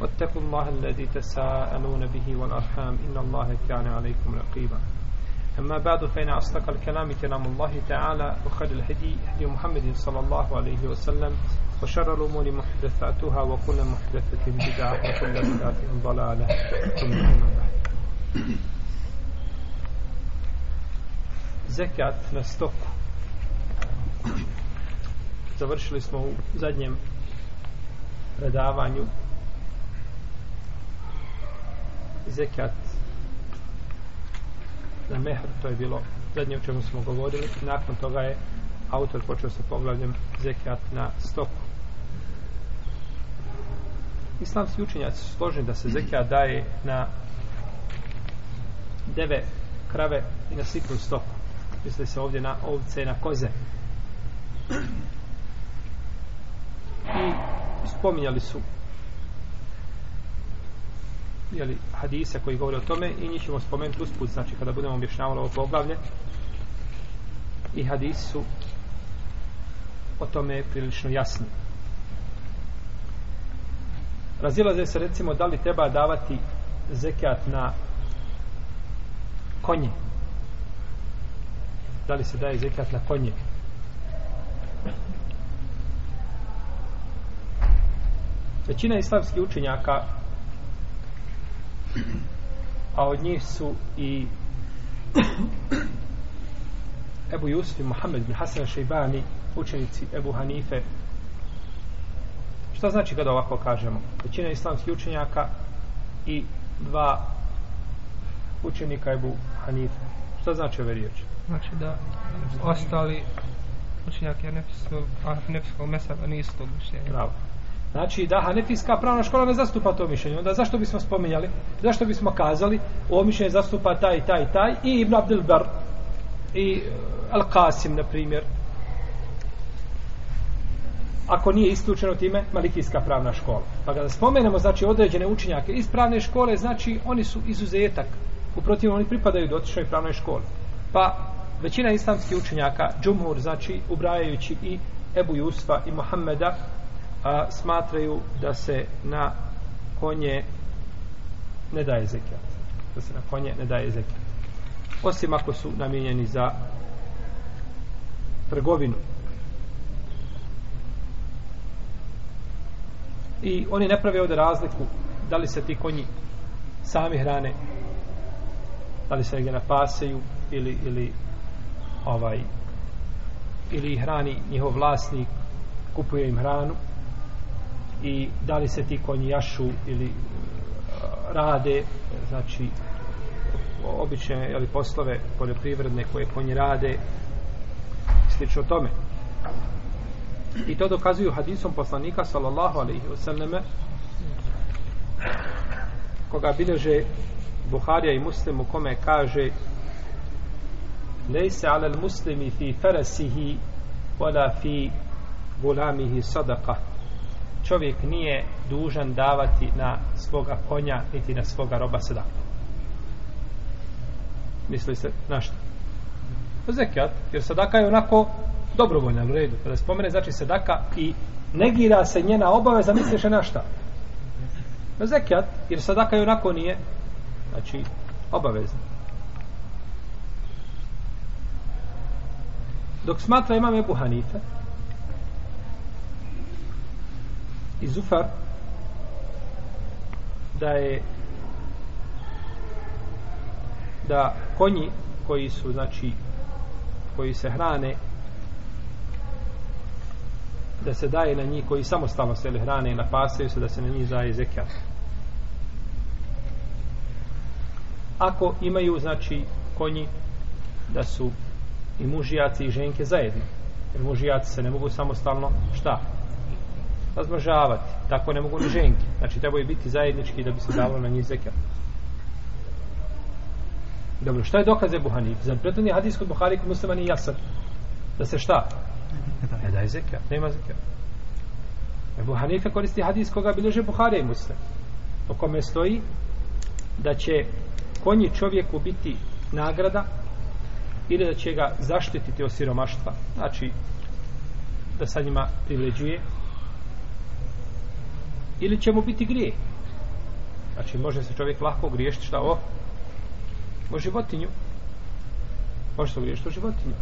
واتقوا الله الذي تساءلون به والأرحام. إن الله كان عليكم رقيبا. أما بعد فإن أصدق الكلام كلام الله تعالى وخير الهدي هدي محمد صلى الله عليه وسلم وشر الأمور محدثاتها وكل محدثة بدعة وكل بدعة ضلالة zekat na završili smo u zadnjem predavanju zekat na mehr, to je bilo zadnje o čemu smo govorili. Nakon toga je autor počeo sa poglavljem zekat na stoku. Islamski učenjaci su složeni da se zekat daje na deve krave i na sitnu stoku. Misli se ovdje na ovce i na koze. I spominjali su jeli, hadise koji govore o tome i njih ćemo spomenuti usput znači kada budemo objašnjavali ovo poglavlje. I hadisu su o tome prilično jasni. Razilaze se recimo da li treba davati zekat na konje? Da li se daje zekat na konje? Većina islamskih učenjaka a od njih su i Ebu Jusuf i Mohamed bin Hasan Šeibani učenici Ebu Hanife šta znači kada ovako kažemo većina islamskih učenjaka i dva učenika Ebu Hanife šta znači ove riječi znači da ostali učenjaki Hanefijskog mesaba nisu tog mišljenja. Bravo. Znači da Hanefijska pravna škola ne zastupa to mišljenje. Onda zašto bismo spominjali? Zašto bismo kazali ovo mišljenje zastupa taj, taj, taj i Ibn Abdel Bar i e, Al-Qasim, na primjer. Ako nije isključeno time Malikijska pravna škola. Pa kada spomenemo znači određene učenjake iz pravne škole, znači oni su izuzetak. Uprotiv oni pripadaju dotičnoj pravnoj školi. Pa većina islamskih učenjaka, džumhur, znači ubrajajući i Ebu Jusfa i Mohameda, a, smatraju da se na konje ne daje zekijat. Da se na konje ne daje zekijat. Osim ako su namijenjeni za trgovinu. I oni ne prave ovde razliku da li se ti konji sami hrane da li se ga napaseju ili, ili ovaj ili hrani njihov vlasnik kupuje im hranu i da li se ti konji jašu ili e, rade znači obične ili poslove poljoprivredne koje konji rade slično tome. I to dokazuju hadisom poslanika sallallahu alaihi wasallam koga bileže Buharija i Muslim u kome kaže lejse ala muslimi fi farasihi wala fi gulamihi sadaka čovjek nije dužan davati na svoga konja niti na svoga roba sadaku. Misli se na što? Zekat jer sadaka je onako dobrovoljna u redu. Kada spomene znači sadaka i negira se njena obaveza misliš na šta? Na zekat jer sadaka je onako nije znači obavezna. dok smatra imam Ebu Hanife i Zufar da je da konji koji su znači koji se hrane da se daje na njih koji samostalno se hrane i napasaju se da se na njih daje zekijat ako imaju znači konji da su i mužijaci i ženke zajedno jer mužijaci se ne mogu samostalno šta? Razmnožavati. Tako ne mogu ni ženke. Znači trebaju biti zajednički da bi se dalo na njih zekat. dobro šta je dokaz Ebu Hanif za prethodni hadis kod Buhari kod muslima nije jasan. Da se šta? Ne daje zekat, nema zekat. Ebu Hanife koristi hadis koga bilježe Buhari i muslim po kome stoji da će konji čovjeku biti nagrada ili da će ga zaštititi od siromaštva. Znači da sa njima privređuje ili će mu biti grije znači može se čovjek lako griješiti šta o? O životinju. Može se griješiti o životinju.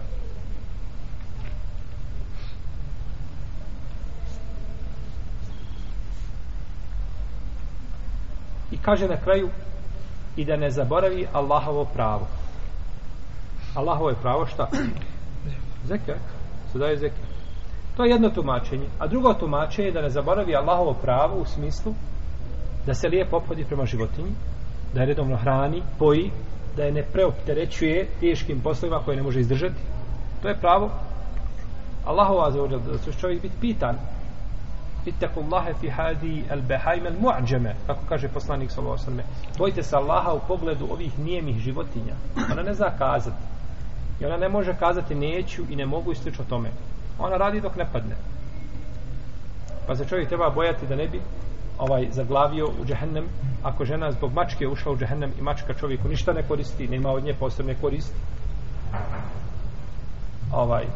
I kaže na kraju i da ne zaboravi Allahovo pravo. Allahovo je pravo šta? Zekija se daje zekija to je jedno tumačenje. A drugo tumačenje je da ne zaboravi Allahovo pravo u smislu da se lijepo ophodi prema životinji da je redovno hrani, poji da je ne preopterećuje teškim poslovima koje ne može izdržati. To je pravo Allahova za da će čovjek biti pitan. Ittaqullaha fi hadi al-bahaim al-mu'jama kako kaže poslanik sallallahu alejhi ve sellem bojte se Allaha u pogledu ovih nijemih životinja. Ona ne zna kazati. I ona ne može kazati neću i ne mogu i o tome ona radi dok ne padne. Pa se čovjek treba bojati da ne bi ovaj zaglavio u džehennem. Ako žena zbog mačke ušla u džehennem i mačka čovjeku ništa ne koristi nema od nje posebne koristi. Ovaj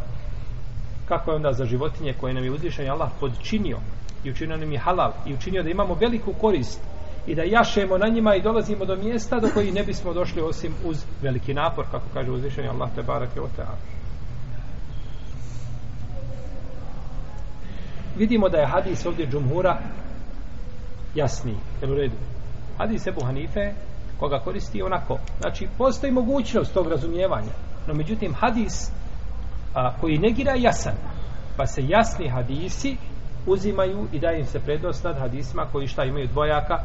kako je onda za životinje koje nam je uzvišen Allah podčinio i učinio nam je halal i učinio da imamo veliku korist i da jašemo na njima i dolazimo do mjesta do koji ne bismo došli osim uz veliki napor kako kaže uzvišen Allah te barake o teatru vidimo da je hadis ovdje džumhura jasni jel u redu? Hadis Ebu Hanife koga koristi onako. Znači postoji mogućnost tog razumijevanja. No međutim hadis a, koji negira jasan. Pa se jasni hadisi uzimaju i daje im se prednost nad hadisima koji šta imaju dvojaka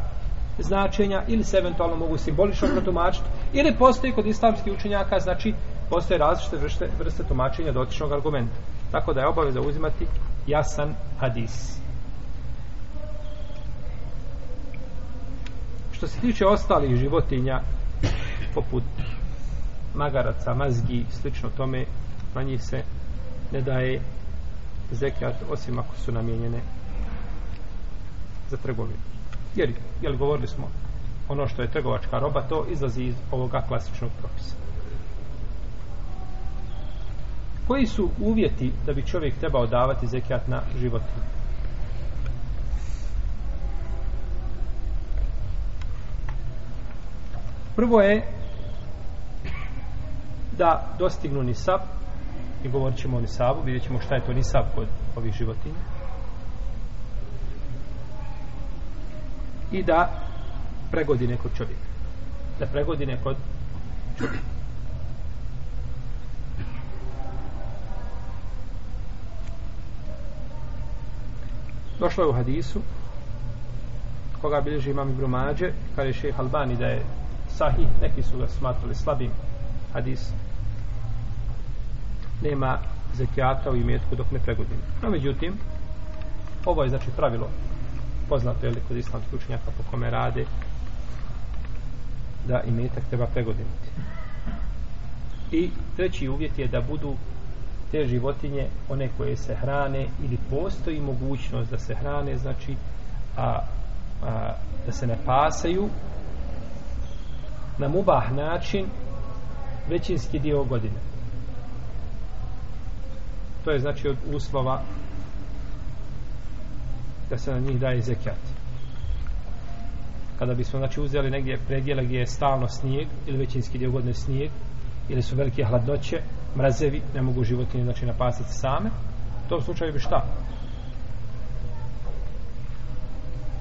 značenja ili se eventualno mogu simbolično protumačiti ili postoji kod islamskih učenjaka znači postoje različite vrste, vrste tumačenja dotičnog argumenta tako da je obaveza uzimati jasan hadis. Što se tiče ostalih životinja poput magaraca, mazgi slično tome na njih se ne daje zekat osim ako su namijenjene za trgovinu. Jer, jer govorili smo ono što je trgovačka roba to izlazi iz ovoga klasičnog propisa koji su uvjeti da bi čovjek trebao davati zekat na životinu prvo je da dostignu nisab i govorit ćemo o nisabu vidjet ćemo šta je to nisab kod ovih životinja. I da pregodine kod čovjeka. Da pregodine kod čovjeka. Došlo je u hadisu koga bilježi imam Ibn Mađe kada je šeheh Albani da je sahih neki su ga smatrali slabim hadis nema zekijata u imetku dok ne pregodine. No, međutim, ovo je znači pravilo poznato je li kod islamskih učenjaka po kome rade da imetak treba pregodiniti. I treći uvjet je da budu te životinje one koje se hrane ili postoji mogućnost da se hrane znači a, a, da se ne pasaju na mubah način većinski dio godine. To je znači od uslova da se na njih daje zekijat kada bismo znači uzeli negdje predjele gdje je stalno snijeg ili većinski dio godine snijeg ili su velike hladnoće mrazevi, ne mogu životinje znači napasati same u tom slučaju bi šta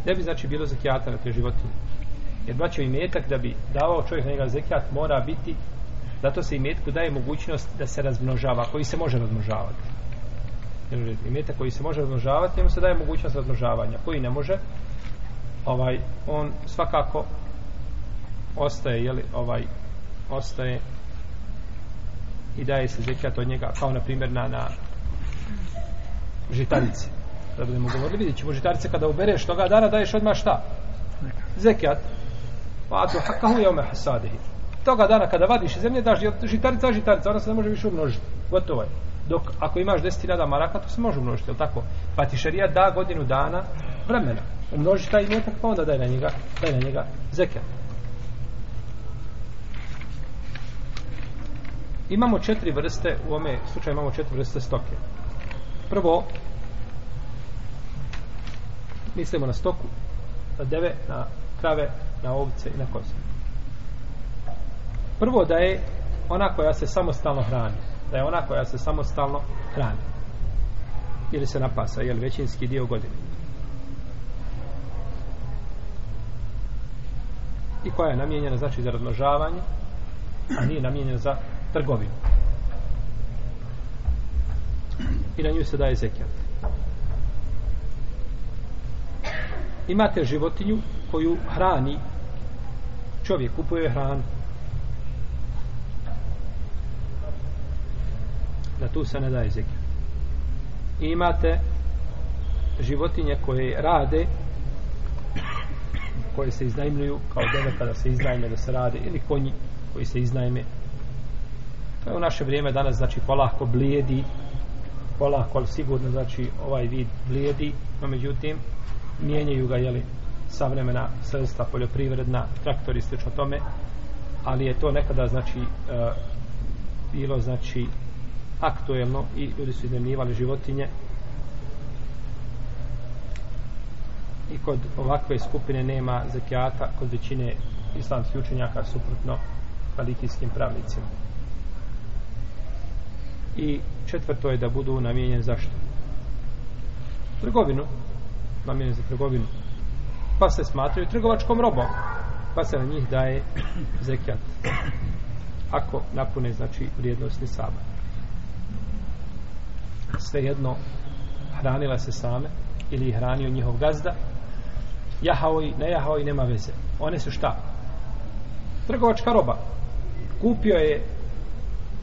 ne bi znači bilo zekijata na te životinje Jer braćo imetak da bi davao čovjek na njega zekijat mora biti zato se imetku daje mogućnost da se razmnožava, koji se može razmnožavati. Jer imetak koji se može razmnožavati, njemu se daje mogućnost razmnožavanja. Koji ne može, ovaj, on svakako ostaje, jeli, ovaj, ostaje i daje se zekijat od njega, kao na primjer na, na žitarice. Da budemo govorili, vidjet ćemo žitarice kada ubereš toga dana, daješ odmah šta? Zekijat. Pa tu hakahu je ome hasadihi. Toga dana kada vadiš iz zemlje, daš žitarica, žitarica, ona se ne može više umnožiti. Gotovo je. Dok ako imaš 10.000 maraka, to se može umnožiti, je tako? Pa ti šarija da godinu dana vremena. Umnoži taj imetak, pa onda daj na njega, daj na njega zekijat. Imamo četiri vrste, u ome slučaju imamo četiri vrste stoke. Prvo, mislimo na stoku, na deve, na krave, na ovce i na koze. Prvo da je ona koja se samostalno hrani. Da je ona koja se samostalno hrani. Ili se napasa, jel većinski dio godine. I koja je namijenjena znači za razmnožavanje, a nije namijenjena za trgovinu. I na nju se daje zekijat. Imate životinju koju hrani čovjek, kupuje hranu. Na tu se ne daje zekijat. I imate životinje koje rade koje se iznajmljuju kao deve kada se iznajme da se rade ili konji koji se iznajme To je u naše vrijeme danas, znači, polako blijedi, polako, ali sigurno, znači, ovaj vid blijedi, no međutim, mijenjaju ga, jeli, savremena sredstva, poljoprivredna, traktori, slično tome, ali je to nekada, znači, e, bilo, znači, aktuelno i ljudi su iznemljivali životinje. I kod ovakve skupine nema zekijata kod većine islamskih učenjaka suprotno kalitijskim pravnicima i četvrto je da budu namijenjen zašto? Trgovinu. Namijenjen za trgovinu. Pa se smatraju trgovačkom robom. Pa se na njih daje zekijat. Ako napune, znači, vrijednosti sabat. Svejedno, hranila se same ili ih hranio njihov gazda, jahao i ne jahao i nema veze. One su šta? Trgovačka roba. Kupio je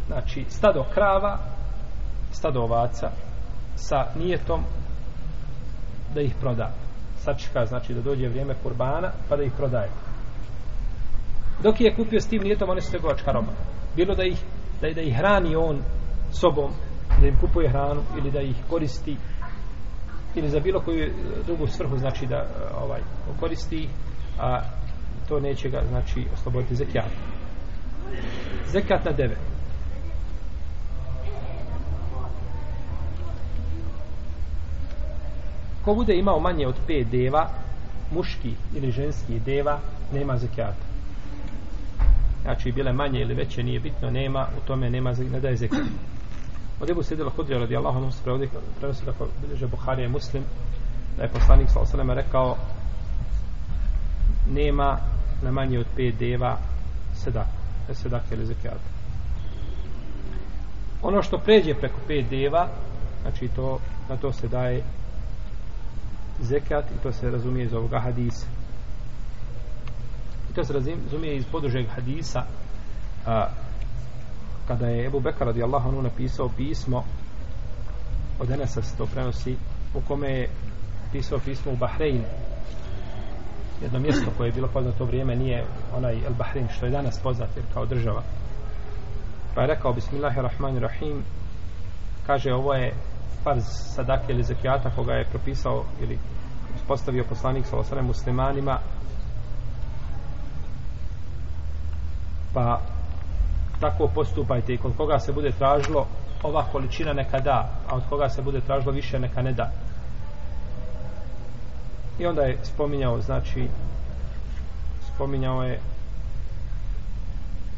znači stado krava stado ovaca sa nijetom da ih proda. Sačeka znači da dođe vrijeme kurbana pa da ih prodaje. Dok je kupio s tim nijetom one su trgovačka roba. Bilo da ih da, da ih hrani on sobom da im kupuje hranu ili da ih koristi ili za bilo koju drugu svrhu znači da ovaj koristi a to neće ga znači osloboditi. Zekijata zekat na devet. Ko bude imao manje od pet deva muški ili ženski deva nema zekijata znači bile manje ili veće nije bitno nema u tome nema ne daje zekijat od Ebu Sidila Hudrija radi Allahom se prenosi kako bilježe Buhari je muslim da je poslanik sa osalema rekao nema na manje od pet deva sedak sedak ili zekijata. ono što pređe preko pet deva znači to na to se daje zekat i to se razumije iz ovoga hadisa. I to se razumije iz podužeg hadisa a, kada je Ebu Bekar radijallahu anhu napisao pismo od Enesa se to prenosi u kome je pisao pismo u Bahrein. Jedno mjesto koje je bilo poznato u vrijeme nije onaj El Bahrein što je danas poznat jer kao država. Pa je rekao Bismillahirrahmanirrahim kaže ovo je farz sadake ili zekijata koga je propisao ili postavio poslanik sa osrem muslimanima pa tako postupajte i kod koga se bude tražilo ova količina neka da a od koga se bude tražilo više neka ne da. I onda je spominjao znači spominjao je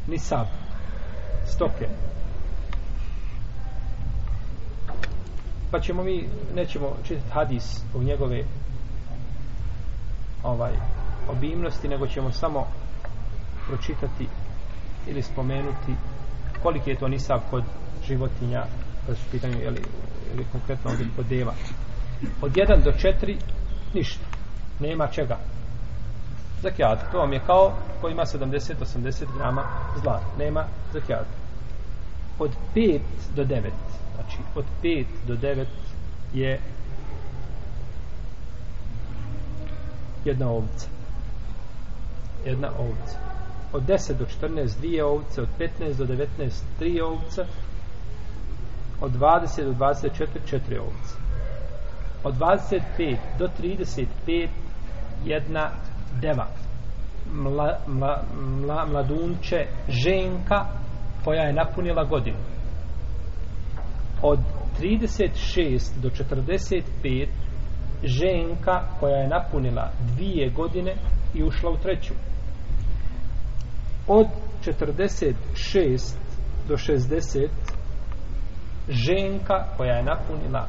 nisab stoke. Pa ćemo mi nećemo čitati hadis u njegove ovaj obimnosti, nego ćemo samo pročitati ili spomenuti koliki je to nisab kod životinja, kada su pitanju, ili, ili konkretno ovdje kod deva. Od 1 do 4 ništa. Nema čega. Zakijat. To vam je kao ko ima 70-80 grama zlata. Nema zakijat. Od 5 do 9. Znači, od 5 do 9 je jedna ovca. Jedna ovca. Od 10 do 14 dvije ovce, od 15 do 19 tri ovce, od 20 do 24 četiri ovce. Od 25 do 35 jedna deva. Mla, mla, mla, mladunče ženka koja je napunila godinu. Od 36 do 45 ženka koja je napunila dvije godine i ušla u treću. Od 46 do 60 ženka koja je napunila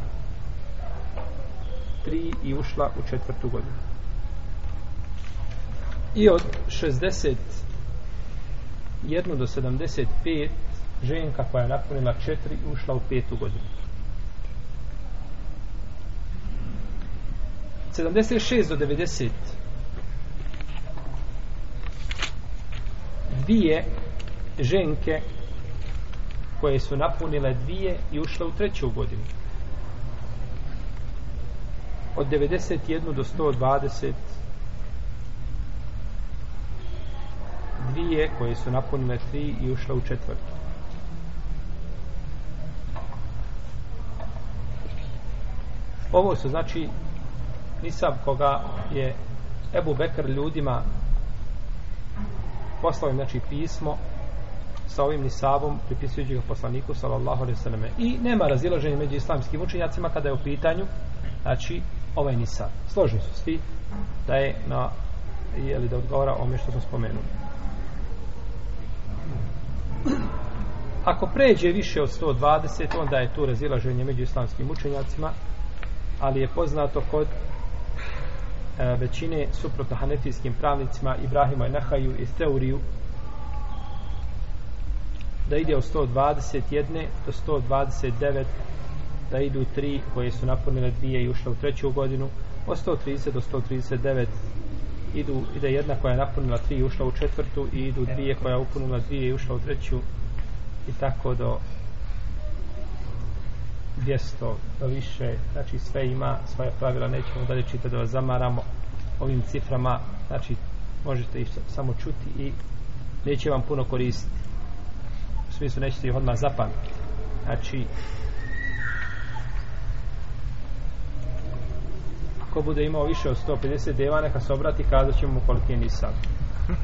tri i ušla u četvrtu godinu. I od 61 do 75 ženka koja je napunila četiri i ušla u petu godinu. 76 do 90 dvije ženke koje su napunile dvije i ušle u treću godinu. Od 91 do 120 dvije koje su napunile tri i ušle u četvrtu. Ovo su znači nisab koga je Ebu Bekr ljudima poslao im znači pismo sa ovim nisabom pripisujući ga poslaniku sallallahu alaihi sallam i nema razilaženja među islamskim učenjacima kada je u pitanju znači ovaj nisab. Složni su svi da je na je li da odgovara ome što smo spomenuli. Ako pređe više od 120 onda je tu razilaženje među islamskim učenjacima ali je poznato kod e, većine suprotno hanefijskim pravnicima Ibrahima i Nahaju i Teuriju da ide od 121 do 129 da idu tri koje su napunile dvije i ušle u treću godinu od 130 do 139 idu, ide jedna koja je napunila tri i ušla u četvrtu i idu dvije koja je upunila dvije i ušla u treću i tako do 200 do više znači sve ima svoje pravila nećemo dalje čitati da vas zamaramo ovim ciframa znači možete ih samo čuti i neće vam puno koristiti. U smislu nećete ih odmah zapamtiti. Znači ko bude imao više od 150 deva neka se obrati kazat ćemo mu koliki je nisam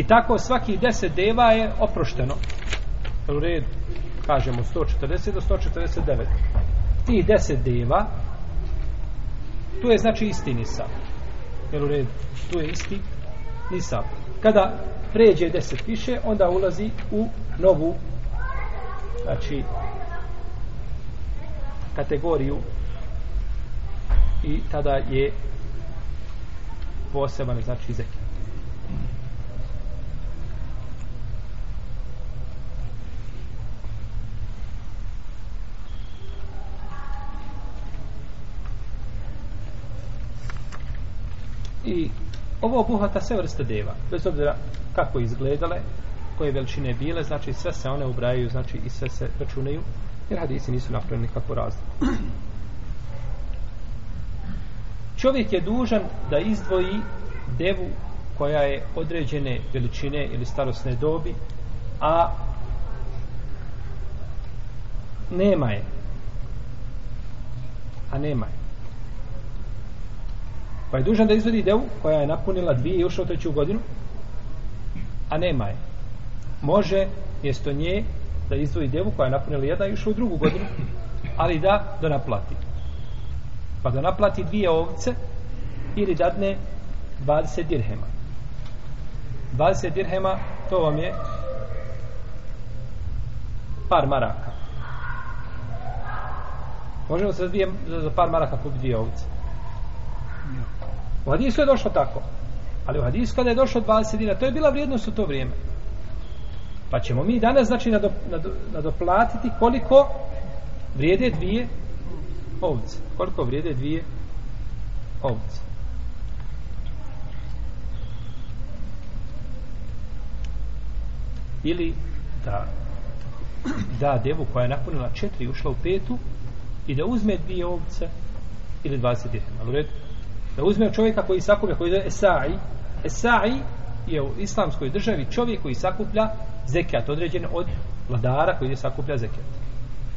i tako svaki 10 deva je oprošteno Dakle, u redu. Kažemo 140 do 149 ti 10 deva tu je znači isti nisab. Jel u redu? Tu je isti nisab. Kada pređe 10 više onda ulazi u novu znači kategoriju. I tada je poseban znači zekijat. I ovo obuhvata sve vrste deva, bez obzira kako izgledale, koje veličine bile, znači sve se one ubrajaju, znači i sve se računaju, jer hadisi nisu napravili nikakvu razliku. Čovjek je dužan da izdvoji devu koja je određene veličine ili starosne dobi, a nema je. A nema je. Pa je dužan da izvedi devu koja je napunila dvije i ušla u treću godinu, a nema je. Može mjesto nje da izdvoji devu koja je napunila jedna i ušla u drugu godinu, ali da da naplati. Pa da naplati dvije ovce ili dadne 20 dirhema. 20 dirhema, to vam je par maraka. Možemo se za, dvije, za par maraka kupiti dvije ovce. U hadisu je došlo tako. Ali u hadisu kada je došlo 20 dinara, to je bila vrijednost u to vrijeme. Pa ćemo mi danas, znači, nadop, nadoplatiti koliko vrijede dvije ovce. Koliko vrijede dvije ovce. Ili da da devu koja je napunila četiri ušla u petu i da uzme dvije ovce ili 20 dirhema. U redu? Da uzme čovjeka koji sakuplja, koji zove Esai. Esai je u islamskoj državi čovjek koji sakuplja zekijat određen od vladara koji je sakuplja zekijat.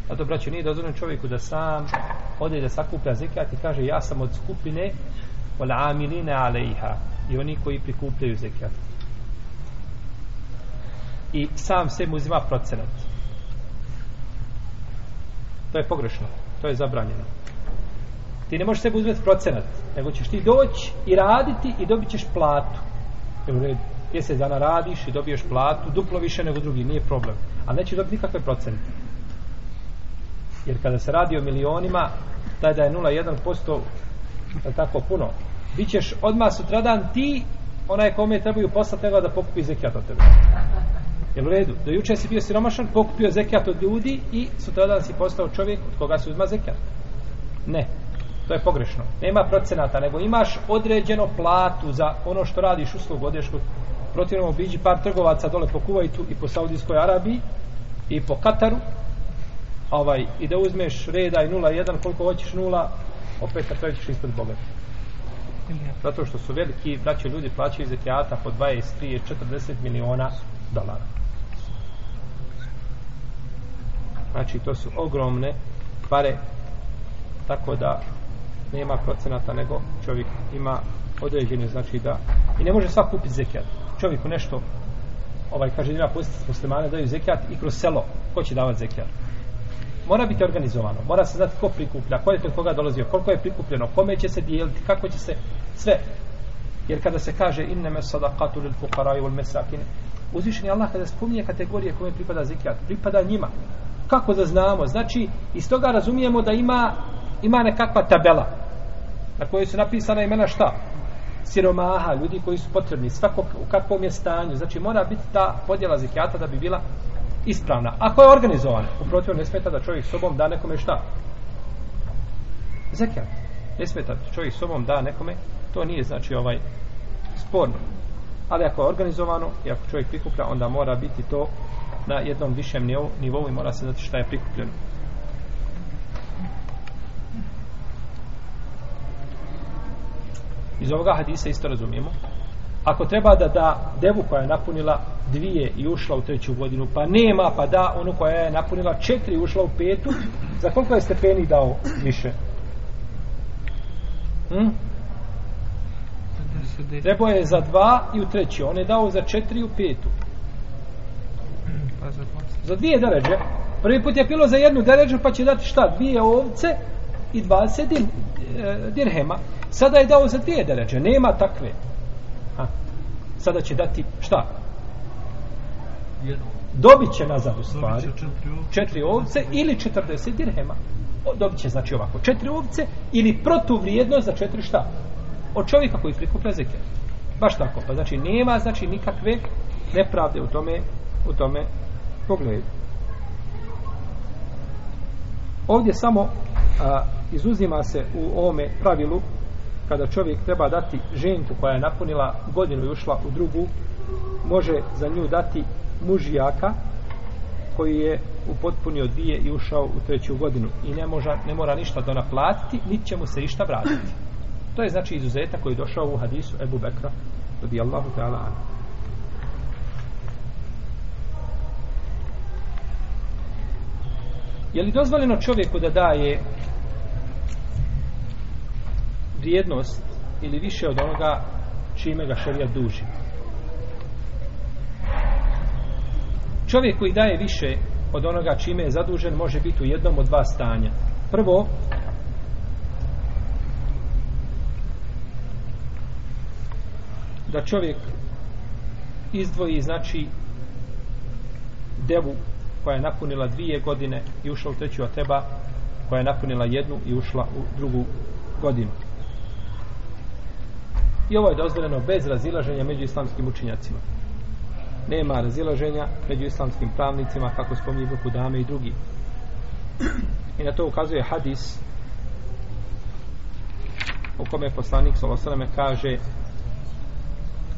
Zato, braću, nije dozvoljeno čovjeku da sam ode da sakuplja zekijat i kaže ja sam od skupine od amiline alejha i oni koji prikupljaju zekijat. I sam se mu uzima procenat. To je pogrešno. To je zabranjeno. Ti ne možeš sebi uzmeti procenat, nego ćeš ti doći i raditi i dobit ćeš platu. Evo red, mjesec dana radiš i dobiješ platu, duplo više nego drugi, nije problem. A nećeš dobiti nikakve procente. Jer kada se radi o milionima, taj da je 0,1% je tako puno. Bićeš odmah sutradan ti, onaj kome trebaju poslati nego da pokupi zekijat od tebe. Jel u redu? Do juče si bio siromašan, pokupio zekijat od ljudi i sutradan si postao čovjek od koga se uzma zekijat. Ne. To je pogrešno. Nema procenata, nego imaš određeno platu za ono što radiš uslugu, odeš kod protivnom obiđi par trgovaca dole po Kuvajtu i po Saudijskoj Arabiji i po Kataru. Ovaj, i da uzmeš reda i 0,1 koliko hoćeš nula opet na kraju ćeš ispred Boga. Zato što su veliki braće ljudi plaćaju zekijata po 20, 30, 40 miliona dolara. Znači to su ogromne pare tako da nema procenata nego čovjek ima određene znači da i ne može svak kupiti zekijat čovjeku nešto ovaj kaže ima pustiti muslimane daju zekijat i kroz selo. Ko će davati zekijat mora biti organizovano. Mora se znati ko prikuplja ko je kod koga dolazio koliko je prikupljeno kome će se dijeliti kako će se sve. Jer kada se kaže inneme sadaqatu lil fuqara wal masakin uzvišeni Allah kada spominje kategorije kome pripada zekijat pripada njima. Kako da znamo? Znači iz toga razumijemo da ima ima nekakva tabela na kojoj su napisana imena šta? Siromaha, ljudi koji su potrebni svako u kakvom je stanju. Znači mora biti ta podjela zekijata da bi bila ispravna. Ako je organizovana uprotiv ne smeta da čovjek sobom da nekome šta? Zekijat. Ne smeta da čovjek sobom da nekome to nije znači ovaj sporno. Ali ako je organizovano i ako čovjek prikuplja onda mora biti to na jednom višem nivou i mora se znati šta je prikupljeno. Iz ovoga hadisa isto razumijemo ako treba da da devu koja je napunila dvije i ušla u treću godinu pa nema pa da onu koja je napunila četiri i ušla u petu za koliko je stepeni dao više hm? Trebao je za dva i u treći. On je dao za četiri i u petu. Pa za, za dvije deređe. Prvi put je pilo za jednu deređu pa će dati šta? Dvije ovce i 20 din, e, dirhema. Sada je dao za dvije deređe. Nema takve. Ha. Sada će dati šta? Dobit će nazad u stvari. Četiri ovce ili 40 dirhema. Dobit će znači ovako. Četiri ovce ili protuvrijednost za četiri šta? Od čovjeka koji prikuplja zekijat. Baš tako. Pa znači nema znači nikakve nepravde u tome u tome pogledu. Ovdje samo a, izuzima se u ovome pravilu kada čovjek treba dati ženku koja je napunila godinu i ušla u drugu može za nju dati mužijaka koji je u dvije i ušao u treću godinu i ne, može, ne mora ništa da naplatiti niti će mu se išta vratiti. To je znači izuzetak koji je došao u hadisu Ebu Bekra radijallahu ta'ala anhu. Je li dozvoljeno čovjeku da daje vrijednost ili više od onoga čime ga šerija duži? Čovjek koji daje više od onoga čime je zadužen može biti u jednom od dva stanja. Prvo, da čovjek izdvoji znači devu koja je napunila dvije godine i ušla u treću Ateba teba koja je napunila jednu i ušla u drugu godinu I ovo je dozvoljeno bez razilaženja među islamskim učinjacima. Nema razilaženja među islamskim pravnicima, kako spominje Ibn Kudame i drugi. I na to ukazuje hadis u kome poslanik Salosaleme kaže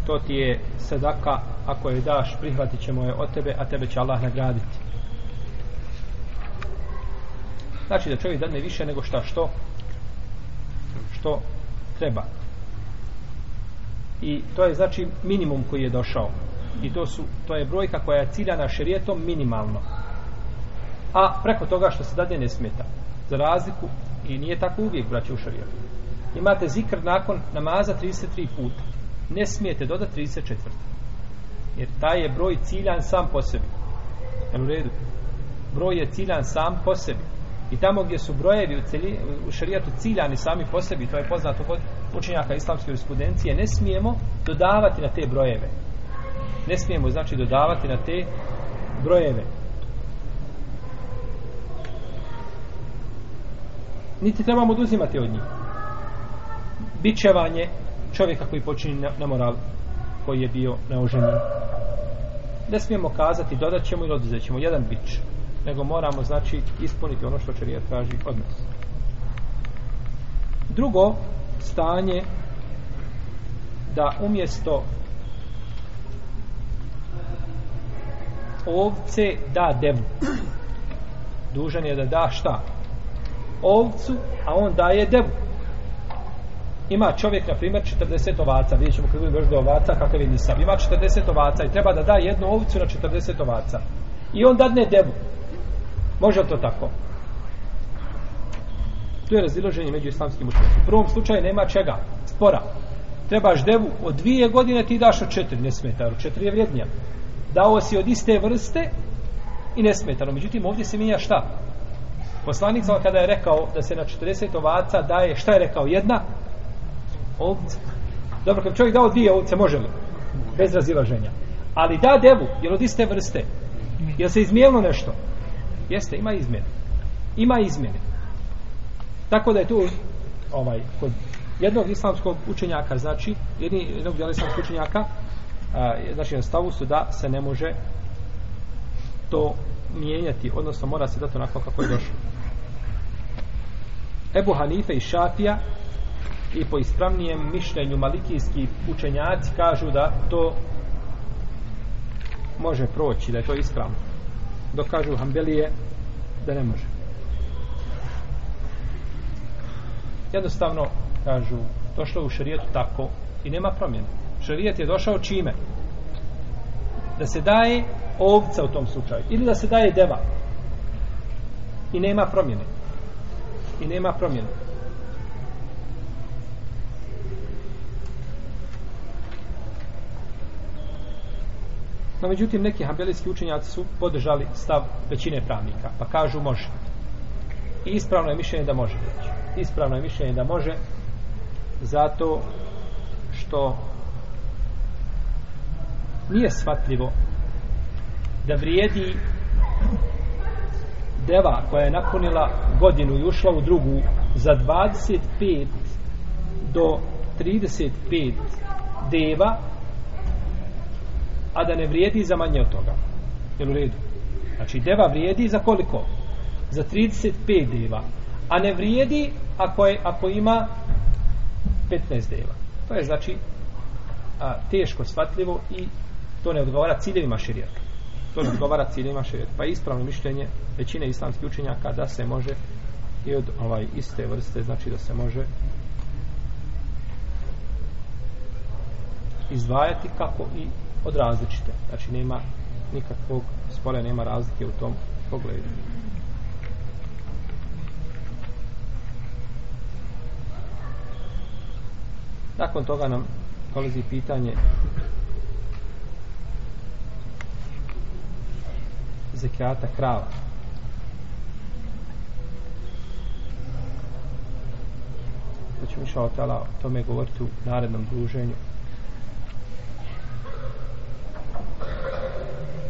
to ti je sedaka ako je daš prihvatit ćemo je od tebe a tebe će Allah nagraditi znači da čovjek dadne više nego šta što što treba. I to je znači minimum koji je došao. I to su to je brojka koja je ciljana šerijetom minimalno. A preko toga što se dade ne smeta. Za razliku i nije tako uvijek braće u šarijetu imate zikr nakon namaza 33 puta. Ne smijete dodati 34 jer taj je broj ciljan sam po sebi. U redu? Broj je ciljan sam po sebi i tamo gdje su brojevi u, celi, u šarijatu ciljani sami po sebi to je poznato kod učenjaka islamske jurisprudencije ne smijemo dodavati na te brojeve. Ne smijemo znači dodavati na te brojeve. Niti trebamo oduzimati od njih. Bičevanje čovjeka koji počini na, na moral koji je bio neoženjen ne smijemo kazati dodat ćemo ili oduzet ćemo. Jedan bič nego moramo znači ispuniti ono što čarija traži od nas. Drugo stanje da umjesto ovce da devu dužan je da da šta? Ovcu a on daje devu ima čovjek na primjer 40 ovaca. Vidjet ćemo kad još do ovaca kakav je nisam. Ima 40 ovaca i treba da da jednu ovcu na 40 ovaca. I on dadne devu može li to tako tu je raziloženje među islamskim učenjima. u prvom slučaju nema čega spora trebaš devu od dvije godine ti daš od četiri ne smeta od četiri je vrijednija dao si od iste vrste i ne smeta međutim ovdje se mija šta poslanik kada je rekao da se na 40 ovaca daje šta je rekao jedna ovce. Dobro, kad čovjek dao dvije ovce, može li? Bez razilaženja. Ali da devu, jer od iste vrste? Je se izmijenilo nešto? Jeste, ima izmjene. Ima izmjene. Tako da je tu ovaj, kod jednog islamskog učenjaka, znači, jedni, jednog djela islamskog učenjaka, a, znači na stavu su da se ne može to mijenjati, odnosno mora se dati onako kako je došlo. Ebu Hanife i Šafija i po ispravnijem mišljenju malikijski učenjaci kažu da to može proći, da je to ispravno. Dok kažu Hanbelije da ne može. Jednostavno kažu došlo u šarijetu tako i nema promjene. Šarijet je došao čime? Da se daje ovca u tom slučaju. Ili da se daje deva. I nema promjene. I nema promjene. No, međutim, neki hambelijski učenjaci su podržali stav većine pravnika, pa kažu može. I ispravno je mišljenje da može reći. Ispravno je mišljenje da može, zato što nije shvatljivo da vrijedi deva koja je napunila godinu i ušla u drugu za 25 do 35 deva a da ne vrijedi za manje od toga. Jel u redu? Znači, deva vrijedi za koliko? Za 35 deva. A ne vrijedi ako, je, ako ima 15 deva. To je znači a, teško shvatljivo i to ne odgovara ciljevima širijata. To ne odgovara ciljevima širijata. Pa ispravno mišljenje većine islamskih učenjaka da se može i od ovaj iste vrste, znači da se može izdvajati kako i od različite. Znači nema nikakvog spora, nema razlike u tom pogledu. Nakon toga nam dolazi pitanje zekijata krava. Da ćemo išao o tome govoriti u narednom druženju.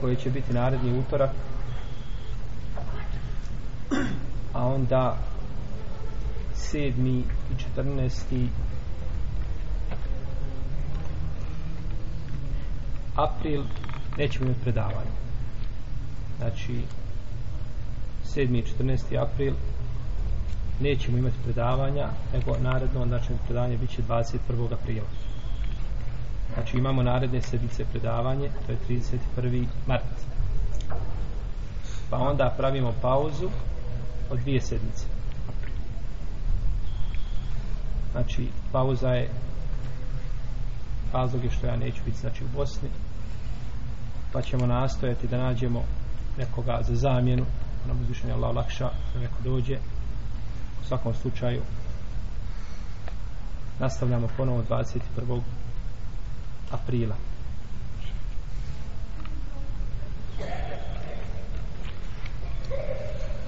koje će biti naredni utorak a onda sedmi i četrnesti april nećemo imati predavanje znači sedmi i četrnesti april nećemo imati predavanja nego naredno znači predavanje predavanje će 21. aprila znači imamo naredne sedmice predavanje to je 31. mart pa onda pravimo pauzu od dvije sedmice znači pauza je razlog je što ja neću biti znači u Bosni pa ćemo nastojati da nađemo nekoga za zamjenu nam uzvišen je Allah lakša da neko dođe u svakom slučaju nastavljamo ponovo 21 aprila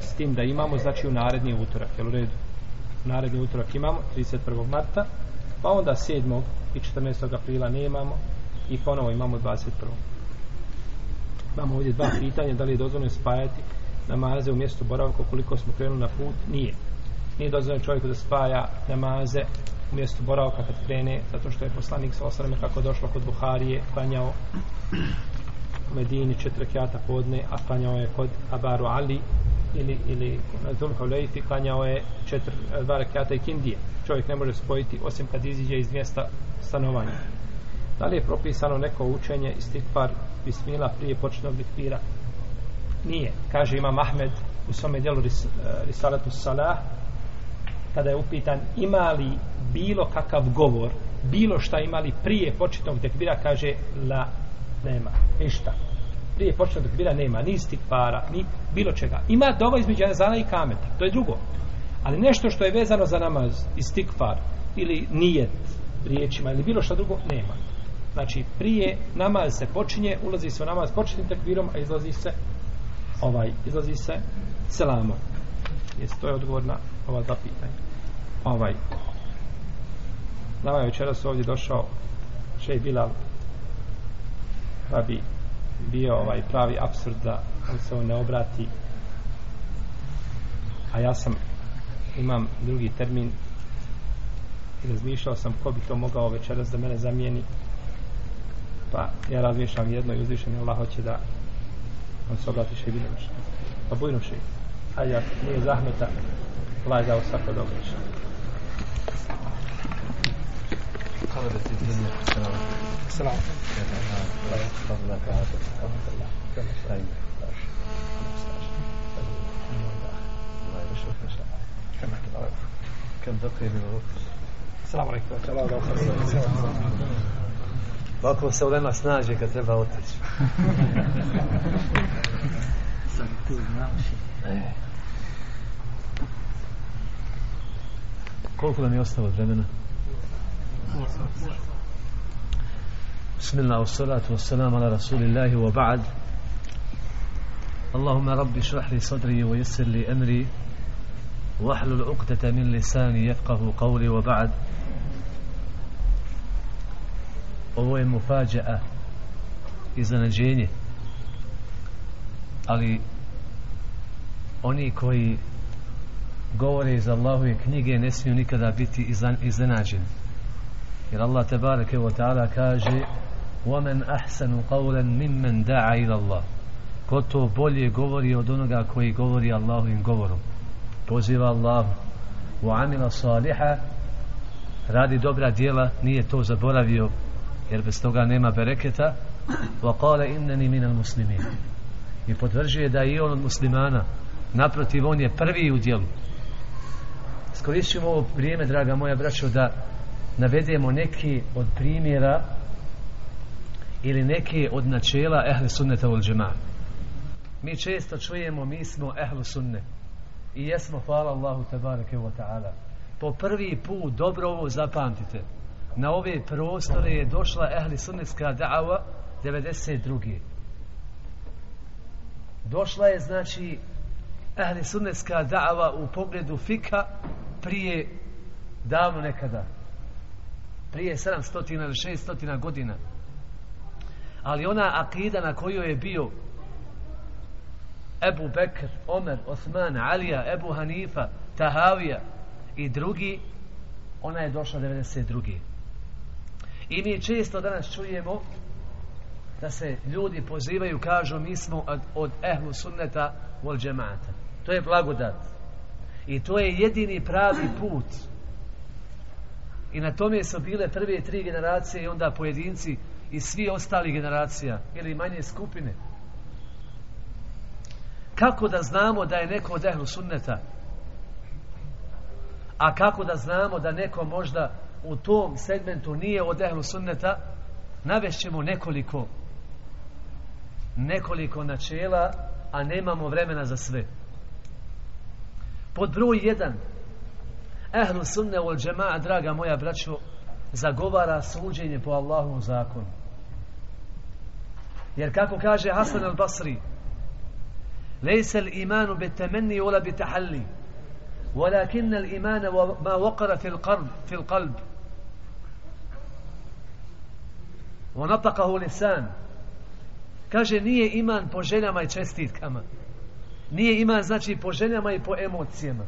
s tim da imamo znači u naredni utorak jel u redu u naredni utorak imamo 31. marta pa onda 7. i 14. aprila nemamo i ponovo imamo 21. Imamo ovdje dva pitanja, da li je dozvoljeno spajati namaze u mjestu boravka koliko smo krenuli na put? Nije. Nije dozvoljeno čovjeku da spaja namaze u mjestu boravka kad krene, zato što je poslanik sa osrame kako došlo kod Buharije, klanjao u Medini četiri kjata podne, a klanjao je kod Abaru Ali ili, ili na Zulhulejfi klanjao je četiri, dva kjata i Kindije. Čovjek ne može spojiti osim kad iziđe iz mjesta stanovanja. Da li je propisano neko učenje istikfar bismila prije početnog likvira? Nije. Kaže ima Mahmed u svome dijelu ris, Risalatu Salah kada je upitan ima li bilo kakav govor bilo šta imali prije početnog tekbira kaže la nema ništa. Prije početnog tekbira nema ni stikvara, ni bilo čega. Ima dova između Azana i Kameta to je drugo. Ali nešto što je vezano za namaz istikfar ili nijet riječima ili bilo šta drugo nema. Znači prije namaz se počinje ulazi se u namaz početnim tekbirom a izlazi se ovaj izlazi se selamom. Jesi, to je odgovor na ova dva pitanja. Ovaj nama je večeras ovdje došao šej Bilal pa bi bio ovaj pravi absurd da on se on ne obrati. A ja sam imam drugi termin i razmišljao sam ko bi to mogao večeras da mene zamijeni. Pa ja razmišljam jedno i uzvišen je Allah hoće da on se obrati še bilo pa bujno še a ja nije zahmeta Allah je dao svako dobro. še Hvala da ti zemlje. Salam. كم بقي من الوقت؟ Salam alaikum. Salam Ovako se ulema snađe kad treba otići. Sam tu znaš. E. Koliko nam je ostalo od بسم الله والصلاة والسلام على رسول الله وبعد اللهم ربي اشرح لي صدري ويسر لي أمري واحلل عقدة من لساني يفقه قولي وبعد هو مفاجأة إذا نجيني ali oni koji govore iz Allahove knjige ne smiju nikada biti iznenađeni. Jer Allah tebareke ve taala kaže: "Omen ahsanu qawlan mimmen da'a ila Allah." Ko to bolje govori od onoga koji govori Allahovim govorom? Poziva Allah Wa amila salihah, radi dobra djela, nije to zaboravio jer bez toga nema bereketa. Wa qala innani minal muslimin. I potvrđuje da je on od muslimana. Naprotiv on je prvi u djelu. Iskoristimo ovo vrijeme draga moja braćo da navedemo neki od primjera ili neke od načela ehli sunneta ul džema mi često čujemo mi smo ehli sunne i jesmo hvala Allahu tabareke wa ta'ala po prvi put dobro ovo zapamtite na ove prostore je došla ehli sunnetska da'ava 92. Došla je znači ehli sunnetska da'ava u pogledu fika prije davno nekada. Prije 700 ili 600 godina. Ali ona akida na kojoj je bio Ebu Bekr, Omer, Osman, Alija, Ebu Hanifa, Tahavija i drugi, ona je došla 92. I mi često danas čujemo da se ljudi pozivaju, kažu mi smo od, od ehlu sunneta vol džemata. To je blagodat. I to je jedini pravi put. I na tome su bile prve tri generacije i onda pojedinci i svi ostali generacija ili manje skupine. Kako da znamo da je neko od ehlu sunneta? A kako da znamo da neko možda u tom segmentu nije od ehlu sunneta? Navešćemo nekoliko nekoliko načela, a nemamo vremena za sve. Pod broj jedan, ehlu sunne ul džema'a, draga moja braćo, zagovara suđenje po Allahovom zakonu. Jer kako kaže Hasan al-Basri, ليس الإيمان بالتمني ولا بتحلي ولكن الإيمان ما وقر في القلب في القلب ونطقه لسان kaže nije iman po željama i čestitkama nije iman znači po željama i po emocijama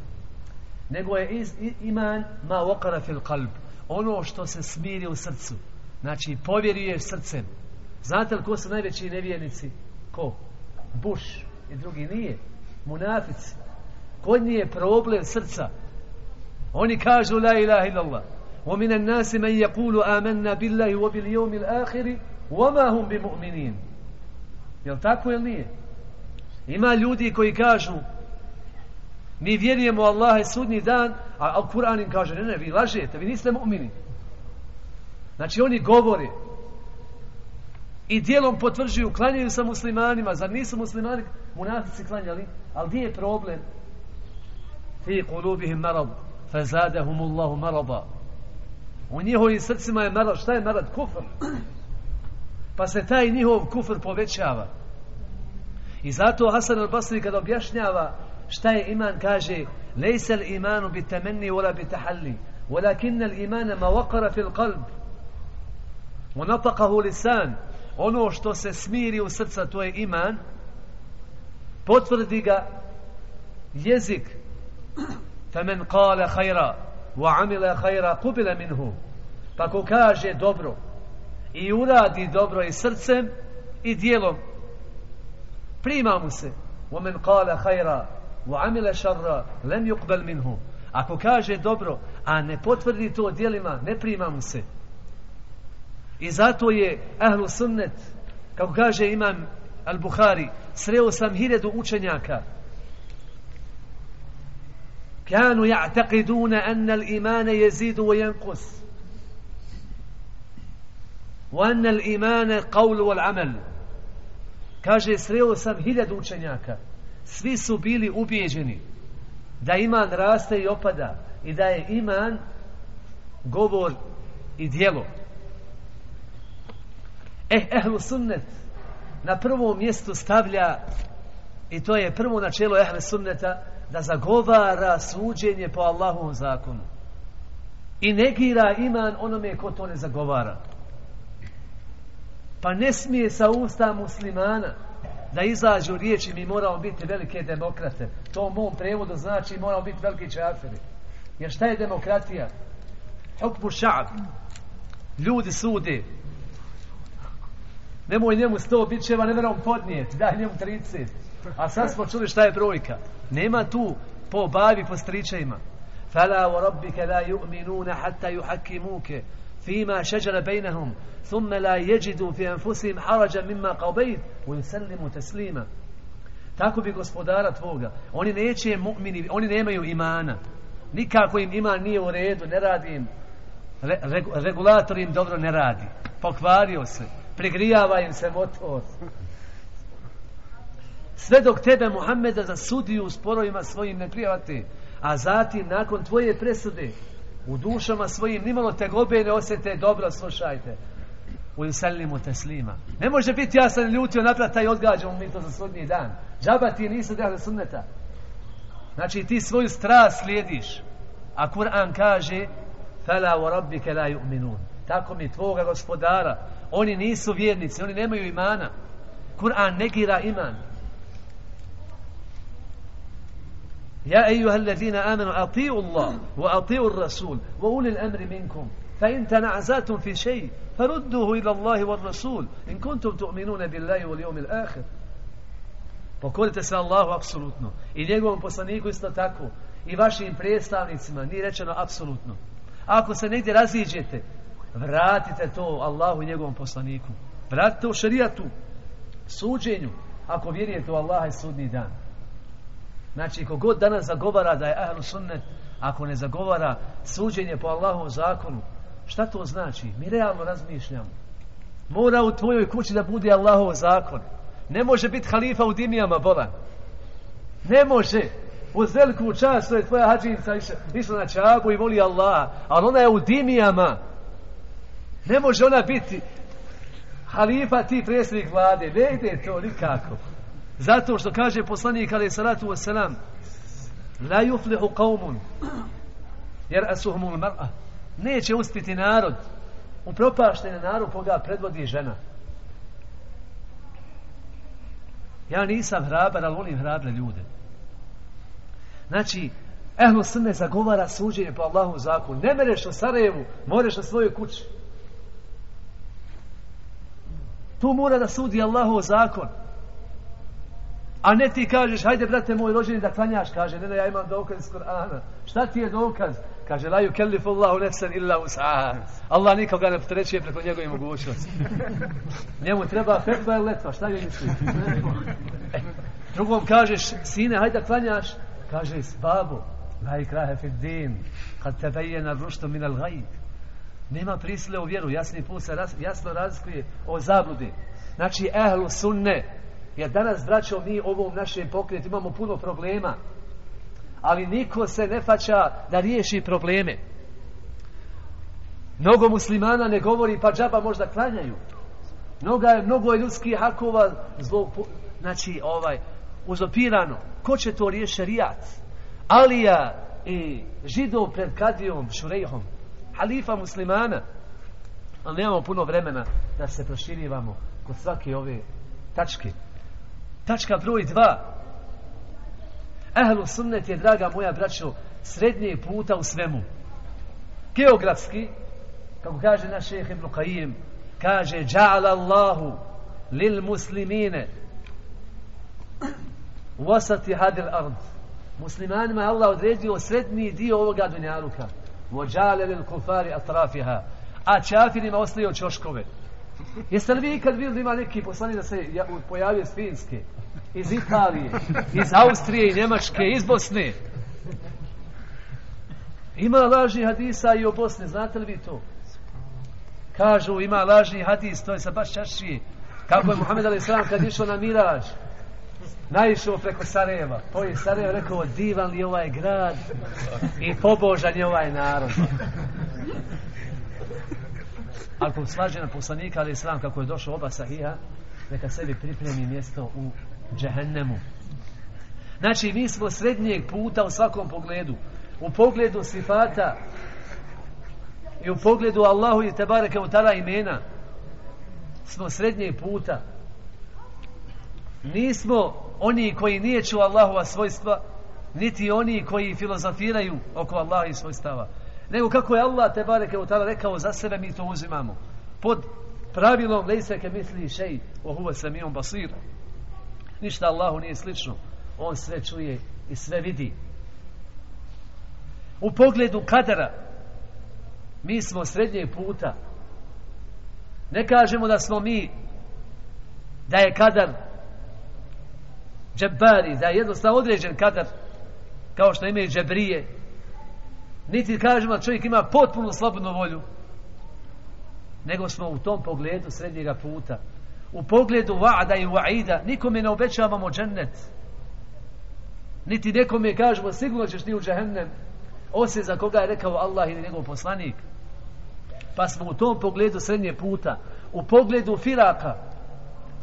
nego je iz, iman ma okara fil kalb ono što se smiri u srcu znači povjeruje srcem znate li ko su najveći nevjernici ko? Bush i drugi nije munafici kod nije problem srca oni kažu la ilaha illallah ومن الناس من يقول آمنا بالله وباليوم الآخر وما هم بمؤمنين Je li tako ili nije? Ima ljudi koji kažu mi vjerujemo Allah i sudnji dan, a, a Kur'an im kaže, ne, ne, vi lažete, vi niste mu'mini. Znači oni govore i dijelom potvrđuju, klanjaju sa muslimanima, zar nisu muslimani munafici klanjali? Ali gdje je problem? Fi kulubihim marad, fa zadahum Allahu marada. U njihovim srcima je marad, šta je marad? Kufr pa se taj njihov kufr povećava. I zato Hasan al-Basri kada objašnjava šta je iman kaže lejse l-imanu bi temenni wala bi tahalli walakin l-imana ma wakara fil qalb wa nataqahu lisan ono što se smiri u srca to je iman potvrdi ga jezik famen kale hajra wa amila hajra kubila minhu pa ko kaže dobro i uradi dobro i srcem i dijelom prima mu se ومن قال خيرا وعمل شرا لم يقبل منه ako kaže dobro a ne potvrdi to dijelima ne prima mu se i zato je ahlu sunnet kako kaže imam al-Bukhari sreo sam hiljadu učenjaka كانوا يعتقدون أن الإيمان يزيد وينقص وأن الإيمان قول والعمل kaže sreo sam hiljadu učenjaka svi su bili ubijeđeni da iman raste i opada i da je iman govor i dijelo eh, ehlu sunnet na prvom mjestu stavlja i to je prvo načelo ehlu sunneta da zagovara suđenje po Allahovom zakonu. I negira iman onome ko to ne zagovara. Pa ne smije sa usta muslimana da izađu riječi mi moramo biti velike demokrate. To u mom prevodu znači moramo biti veliki čafiri. Jer šta je demokratija? Hukmu ša'ab. Ljudi sude. Nemoj njemu sto bićeva, ne verom podnijeti. Daj njemu 30. A sad smo čuli šta je brojka. Nema tu po bavi, po stričajima. Fala wa rabbika la yu'minuna hatta yuhakkimuke fima šeđara bejnahum ثم لا يجدوا في أنفسهم حرجا مما قضيت ويسلموا تسليما tako bi gospodara tvoga oni neće mu'mini oni nemaju imana nikako im iman nije u redu ne radi im re, re, regulator im dobro ne radi pokvario se prigrijava im se motor sve dok tebe Muhammeda zasudi u sporovima svojim ne prijavate a zatim nakon tvoje presude u dušama svojim nimalo te gobe ne osjete dobro slušajte u yusallimu teslima. Ne može biti ja sam ljutio naprat taj odgađam mi to za sudnji dan. Džaba ti nisu dehli sunneta. Znači ti svoju strast slijediš. A Kur'an kaže Fela wa rabbike la yu'minun. Tako mi tvoga gospodara. Oni nisu vjernici, oni nemaju imana. Kur'an negira iman. يا أيها الذين آمنوا أطيعوا الله وأطيعوا الرسول وأولي الأمر منكم فإن تنعزاتم في شيء Allahi wa Rasul. In kuntum tu'minune billahi wal yawmil akhir. Pokorite se Allahu apsolutno. I njegovom poslaniku isto tako. I vašim predstavnicima. Nije rečeno apsolutno. Ako se negdje raziđete, vratite to Allahu i njegovom poslaniku. Vratite u šarijatu, suđenju, ako vjerujete u Allaha i sudni dan. Znači, kogod danas zagovara da je ahlu sunnet, ako ne zagovara suđenje po Allahovom zakonu, šta to znači? Mi realno razmišljamo. Mora u tvojoj kući da bude Allahov zakon. Ne može biti halifa u dinijama bolan. Ne može. Uz veliku čast, to je tvoja hađinca išla na čagu i voli Allah, ali ona je u dinijama. Ne može ona biti halifa ti predsjednik vlade. Ne ide to nikako. Zato što kaže poslanik alaih salatu wasalam La yuflihu qawmun jer asuhumul mar'a neće uspiti narod u propaštene narod koga predvodi žena. Ja nisam hrabar, ali volim hrabre ljude. Znači, ehlu srne zagovara suđenje po Allahu zakonu. Ne mereš u Sarajevu, moreš na svojoj kući. Tu mora da sudi Allahu zakon. A ne ti kažeš, hajde brate moj rođeni da klanjaš, kaže, ne, ne, ja imam dokaz iz Korana. Šta ti je dokaz? Kaže, la yukellifu Allahu nefsan illa us'aha. Allah nikoga ne potrećuje preko njegove mogućnosti. Njemu treba fetva ili letva, šta je misli? E, drugom kažeš, sine, hajde da klanjaš. Kaže, babo, la ikrahe fi din, kad te bejena rušto min al gajib. Nema prisile u vjeru, jasni put se jasno razlikuje o zabludi. Znači, ehlu sunne, jer danas, braćo, mi ovom našem pokretu imamo puno problema, ali niko se ne faća da riješi probleme. Mnogo muslimana ne govori, pa džaba možda klanjaju. Mnogo je, mnogo je ljudskih hakova zlo, znači, ovaj, uzopirano. Ko će to riješiti rijat? Alija i židov pred kadijom, šurejhom, halifa muslimana. Ali nemamo puno vremena da se proširivamo kod svake ove tačke. Tačka broj dva. Ehlu sunnet je, draga moja braćo, srednje puta u svemu. Geografski, kako kaže naš šeheh Ibn Qajim, kaže, ja'ala Allahu lil muslimine wasati hadil ard. Muslimanima je Allah odredio srednji dio ovoga dunjaluka. Vođale lil kufari atrafiha. A čafirima ostavio čoškove. Jeste li vi kad da ima neki poslani da se pojavio iz Finske? iz Italije, iz Austrije i Njemačke, iz Bosne. Ima lažni hadisa i o Bosne, znate li vi to? Kažu, ima lažni hadis, to je sa baš čašije. Kako je Muhammed Ali Sram kad išao na Mirađ, naišao preko Sarajeva. To je Sarajevo rekao, divan li ovaj grad i pobožan je ovaj narod. Ako slađe na poslanika Ali Sram kako je došao oba sahiha, neka sebi pripremi mjesto u džehennemu. Znači, mi smo srednjeg puta u svakom pogledu. U pogledu sifata i u pogledu Allahu i Tebareke u tada imena smo srednjeg puta. Nismo oni koji nije Allahova svojstva, niti oni koji filozofiraju oko Allaha i svojstava. Nego kako je Allah Tebareke u tada rekao za sebe, mi to uzimamo. Pod pravilom lejse ke misli šej, o huve samijom basir. ništa Allahu nije slično on sve čuje i sve vidi u pogledu kadara mi smo srednje puta ne kažemo da smo mi da je kadar džebari, da je jednostavno određen kadar kao što imaju džebrije niti kažemo da čovjek ima potpuno slobodnu volju. Nego smo u tom pogledu srednjega puta. U pogledu va'da i wa'ida nikome ne obećavamo džennet. Niti nekome kažemo sigurno ćeš ti u džehennem. Osim za koga je rekao Allah ili njegov poslanik. Pa smo u tom pogledu srednje puta. U pogledu firaka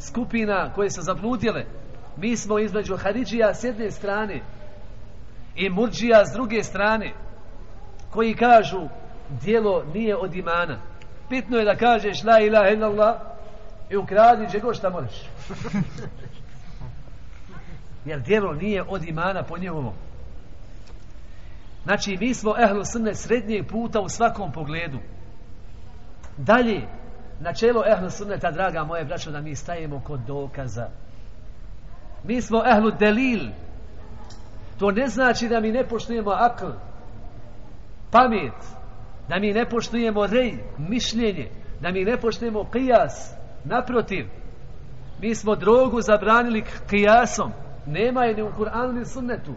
skupina koje su zabludjele mi smo između Haridžija s jedne strane i Murđija s druge strane koji kažu dijelo nije od imana bitno je da kažeš la ilaha illallah i ukradi god šta možeš. Jer djelo nije od imana po njegovom. Znači, mi smo ehlu srne srednjeg puta u svakom pogledu. Dalje, načelo ehlu sunneta, draga moje braćo, da mi stajemo kod dokaza. Mi smo ehlu delil. To ne znači da mi ne poštujemo akl, pamet, da mi ne poštujemo rej, mišljenje, da mi ne poštujemo kijas, naprotiv, mi smo drogu zabranili kijasom, nema je ni u Kur'anu ni sunnetu.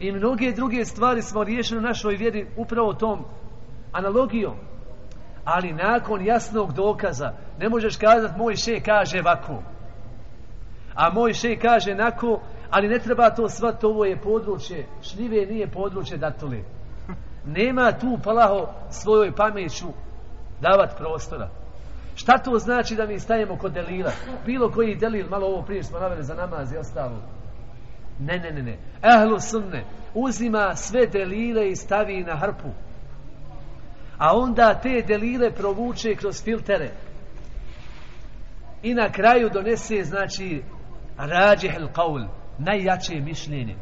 I mnoge druge stvari smo riješili u našoj vjeri upravo tom analogijom. Ali nakon jasnog dokaza ne možeš kazati moj še kaže ovako. A moj še kaže nako, ali ne treba to svat, ovo je područje, šljive nije područje datule. Nema tu palaho svojoj pameću davat prostora. Šta to znači da mi stajemo kod delila? Bilo koji delil, malo ovo prije smo naveli za namaz i ostalo. Ne, ne, ne, ne. Ehlu sunne uzima sve delile i stavi na hrpu. A onda te delile provuče kroz filtere. I na kraju donese, znači, rađih il qaul, najjače mišljenje.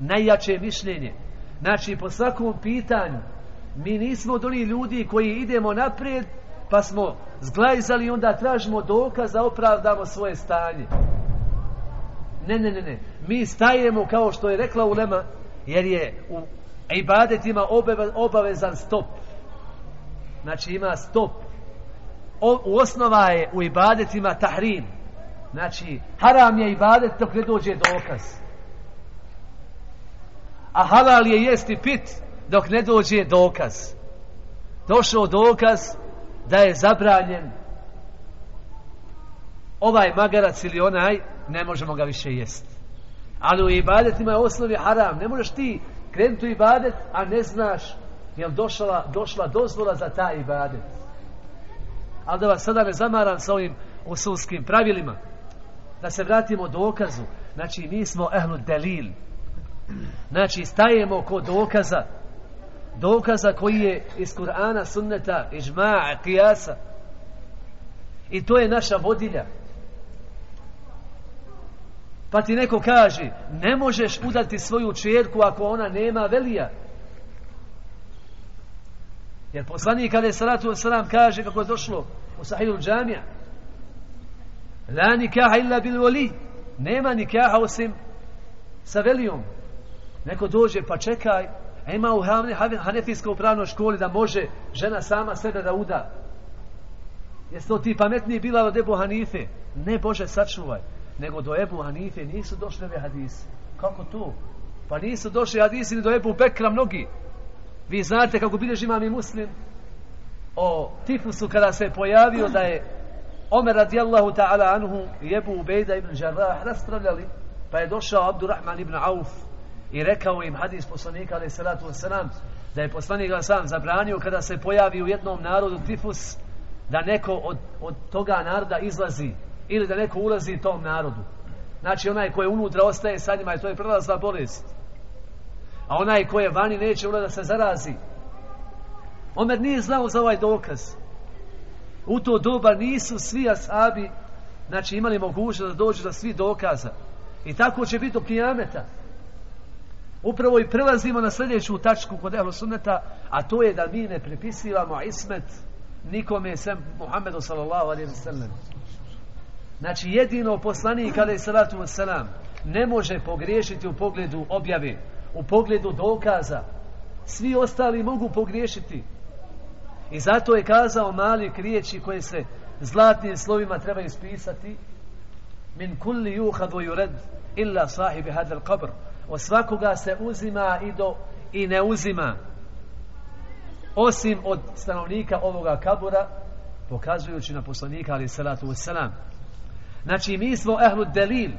Najjače mišljenje. Znači, po svakom pitanju, mi nismo doni ljudi koji idemo naprijed, pa smo zglajzali i onda tražimo dokaz da opravdamo svoje stanje. Ne, ne, ne, ne. Mi stajemo kao što je rekla Ulema, jer je u ibadetima obavezan stop. Znači ima stop. O, u osnova je u ibadetima tahrim. Znači, haram je ibadet dok ne dođe dokaz. A halal je jesti pit dok ne dođe dokaz. Došao dokaz da je zabranjen ovaj magarac ili onaj, ne možemo ga više jesti. Ali u ibadetima je osnovi haram. Ne možeš ti krenuti u ibadet, a ne znaš je li došla, došla dozvola za taj ibadet. Ali da vas sada ne zamaram sa ovim usulskim pravilima. Da se vratimo dokazu. Znači, mi smo ehlu delil. Znači, stajemo kod dokaza. Dokaza koji je iz Kur'ana, sunneta, ižma'a, kijasa. I to je naša vodilja. Pa ti neko kaže, ne možeš udati svoju čerku ako ona nema velija. Jer poslanik kada je salatu wasalam kaže kako je došlo u sahiju džamija, la nikaha illa bil voli, nema nikaha osim sa velijom. Neko dođe pa čekaj, a ima u hanefijskoj upravnoj školi da može žena sama sebe da uda. Jesi to ti pametniji bila od Ebu Hanife? Ne, Bože, sačuvaj nego do Ebu Hanife nisu došli ove hadise. Kako to? Pa nisu došli hadisi ni do Ebu Bekra mnogi. Vi znate kako bilež imam i muslim o tifusu kada se pojavio da je Omer radijallahu ta'ala anhu i Ebu Ubejda ibn Žarrah raspravljali pa je došao Abdurrahman ibn Auf i rekao im hadis poslanika alaih salatu wasalam da je poslanik sam zabranio kada se pojavi u jednom narodu tifus da neko od, od toga naroda izlazi ili da neko ulazi tom narodu. Znači onaj ko je unutra ostaje sa njima i to je prelazna bolest. A onaj ko je vani neće ulaz da se zarazi. Omer nije znao za ovaj dokaz. U to doba nisu svi asabi znači imali mogućnost da dođu do svi dokaza. I tako će biti do kijameta. Upravo i prelazimo na sljedeću tačku kod Ehlu Sunneta, a to je da mi ne prepisivamo ismet nikome sem Muhammedu sallallahu alaihi wa sallam. Znači jedino poslanik kada je salatu wasalam ne može pogriješiti u pogledu objave, u pogledu dokaza. Svi ostali mogu pogriješiti. I zato je kazao mali riječi koje se zlatnim slovima treba ispisati min kulli yuhadu yured illa sahibi hadal qabr. Od svakoga se uzima i do i ne uzima osim od stanovnika ovoga kabura pokazujući na poslanika ali salatu wasalam Znači, mi smo ehlu delil.